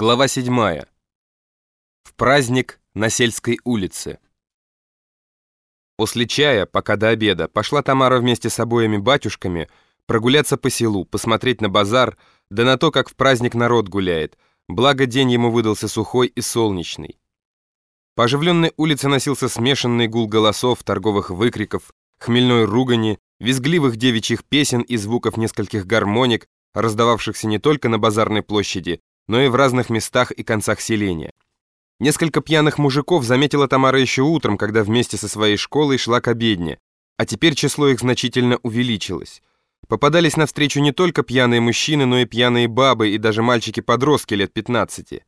Глава 7. В праздник на сельской улице. После чая, пока до обеда, пошла Тамара вместе с обоими батюшками прогуляться по селу, посмотреть на базар, да на то, как в праздник народ гуляет, благо день ему выдался сухой и солнечный. По оживленной улице носился смешанный гул голосов, торговых выкриков, хмельной ругани, визгливых девичьих песен и звуков нескольких гармоник, раздававшихся не только на базарной площади, но и в разных местах и концах селения. Несколько пьяных мужиков заметила Тамара еще утром, когда вместе со своей школой шла к обедне, а теперь число их значительно увеличилось. Попадались навстречу не только пьяные мужчины, но и пьяные бабы и даже мальчики-подростки лет 15.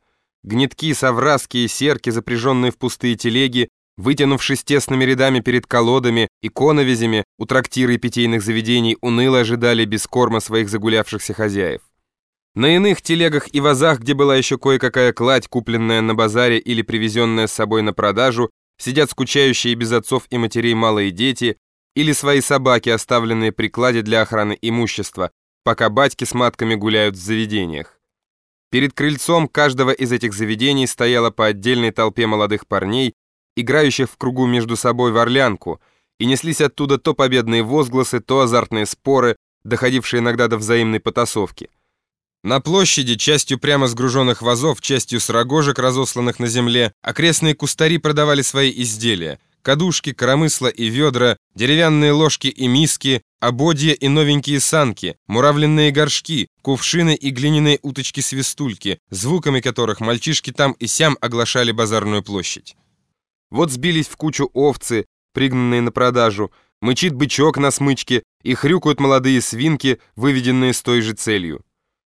Гнетки, совраски и серки, запряженные в пустые телеги, вытянувшись тесными рядами перед колодами и коновизями, у трактира и питейных заведений уныло ожидали без корма своих загулявшихся хозяев. На иных телегах и вазах, где была еще кое-какая кладь, купленная на базаре или привезенная с собой на продажу, сидят скучающие без отцов и матерей малые дети или свои собаки, оставленные при кладе для охраны имущества, пока батьки с матками гуляют в заведениях. Перед крыльцом каждого из этих заведений стояла по отдельной толпе молодых парней, играющих в кругу между собой в орлянку, и неслись оттуда то победные возгласы, то азартные споры, доходившие иногда до взаимной потасовки. На площади, частью прямо с груженных вазов, частью с разосланных на земле, окрестные кустари продавали свои изделия. Кадушки, коромысла и ведра, деревянные ложки и миски, ободья и новенькие санки, муравленные горшки, кувшины и глиняные уточки-свистульки, звуками которых мальчишки там и сям оглашали базарную площадь. Вот сбились в кучу овцы, пригнанные на продажу, мычит бычок на смычке и хрюкают молодые свинки, выведенные с той же целью.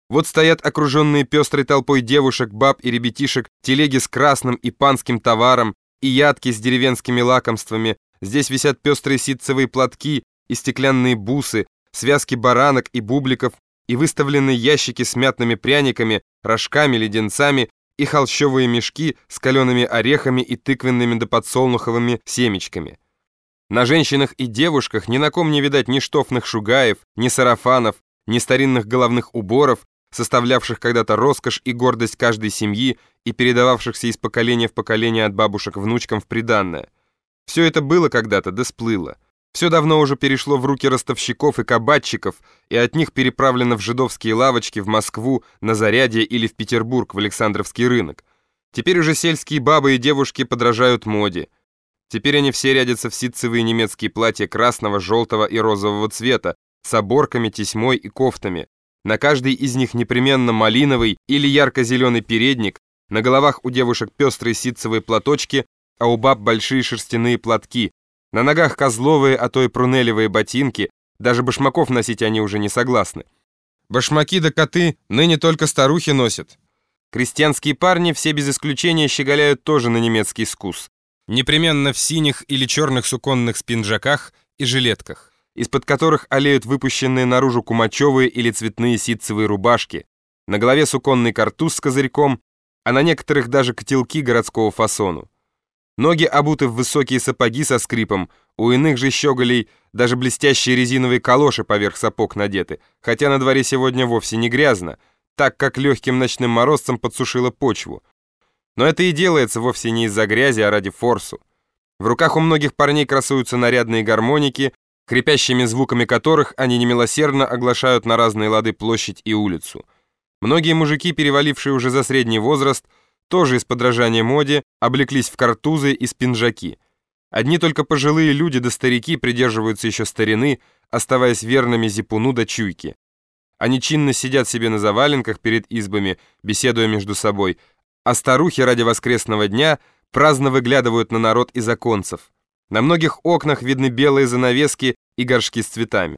Вот стоят окруженные пестрой толпой девушек, баб и ребятишек, телеги с красным и панским товаром, и ядки с деревенскими лакомствами. Здесь висят пестрые ситцевые платки и стеклянные бусы, связки баранок и бубликов, и выставленные ящики с мятными пряниками, рожками, леденцами и холщовые мешки с калеными орехами и тыквенными да подсолнуховыми семечками. На женщинах и девушках ни на ком не видать ни штофных шугаев, ни сарафанов, ни старинных головных уборов, составлявших когда-то роскошь и гордость каждой семьи и передававшихся из поколения в поколение от бабушек внучкам в приданное. Все это было когда-то, да сплыло. Все давно уже перешло в руки ростовщиков и кабачиков, и от них переправлено в жидовские лавочки в Москву, на Зарядье или в Петербург, в Александровский рынок. Теперь уже сельские бабы и девушки подражают моде. Теперь они все рядятся в ситцевые немецкие платья красного, желтого и розового цвета, с оборками, тесьмой и кофтами. На каждой из них непременно малиновый или ярко-зеленый передник, на головах у девушек пестрые ситцевые платочки, а у баб большие шерстяные платки, на ногах козловые, а то и прунелевые ботинки, даже башмаков носить они уже не согласны. Башмаки да коты ныне только старухи носят. Крестьянские парни все без исключения щеголяют тоже на немецкий скус. Непременно в синих или черных суконных спинджаках и жилетках из-под которых олеют выпущенные наружу кумачевые или цветные ситцевые рубашки, на голове суконный картуз с козырьком, а на некоторых даже котелки городского фасону. Ноги обуты в высокие сапоги со скрипом, у иных же щеголей даже блестящие резиновые калоши поверх сапог надеты, хотя на дворе сегодня вовсе не грязно, так как легким ночным морозцем подсушило почву. Но это и делается вовсе не из-за грязи, а ради форсу. В руках у многих парней красуются нарядные гармоники, хрипящими звуками которых они немилосердно оглашают на разные лады площадь и улицу. Многие мужики, перевалившие уже за средний возраст, тоже из подражания моде, облеклись в картузы и спинжаки. Одни только пожилые люди да старики придерживаются еще старины, оставаясь верными зипуну да чуйке. Они чинно сидят себе на заваленках перед избами, беседуя между собой, а старухи ради воскресного дня праздно выглядывают на народ из оконцев. На многих окнах видны белые занавески и горшки с цветами.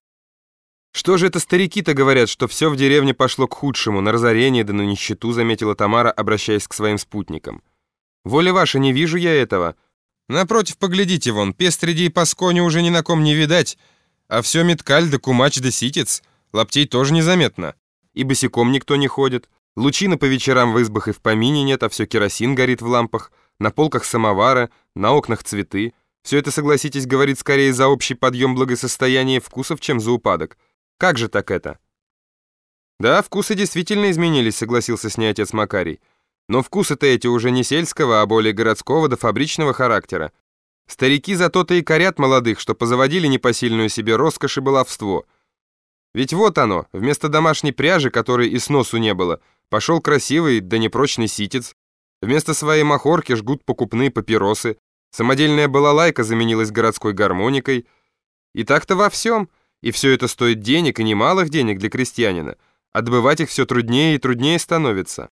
Что же это старики-то говорят, что все в деревне пошло к худшему, на разорение да на нищету, заметила Тамара, обращаясь к своим спутникам. Воля ваша, не вижу я этого. Напротив, поглядите вон, пестреди и паскони уже ни на ком не видать, а все меткаль да кумач да ситец, лаптей тоже незаметно. И босиком никто не ходит, лучины по вечерам в избах и в помине нет, а все керосин горит в лампах, на полках самовара, на окнах цветы. Все это, согласитесь, говорит скорее за общий подъем благосостояния вкусов, чем за упадок. Как же так это? Да, вкусы действительно изменились, согласился с ней отец Макарий. Но вкусы-то эти уже не сельского, а более городского да фабричного характера. Старики за то-то и корят молодых, что позаводили непосильную себе роскошь и баловство. Ведь вот оно, вместо домашней пряжи, которой и сносу не было, пошел красивый да непрочный ситец. Вместо своей махорки жгут покупные папиросы. Самодельная балалайка заменилась городской гармоникой. И так-то во всем. И все это стоит денег, и немалых денег для крестьянина. Отбывать их все труднее и труднее становится.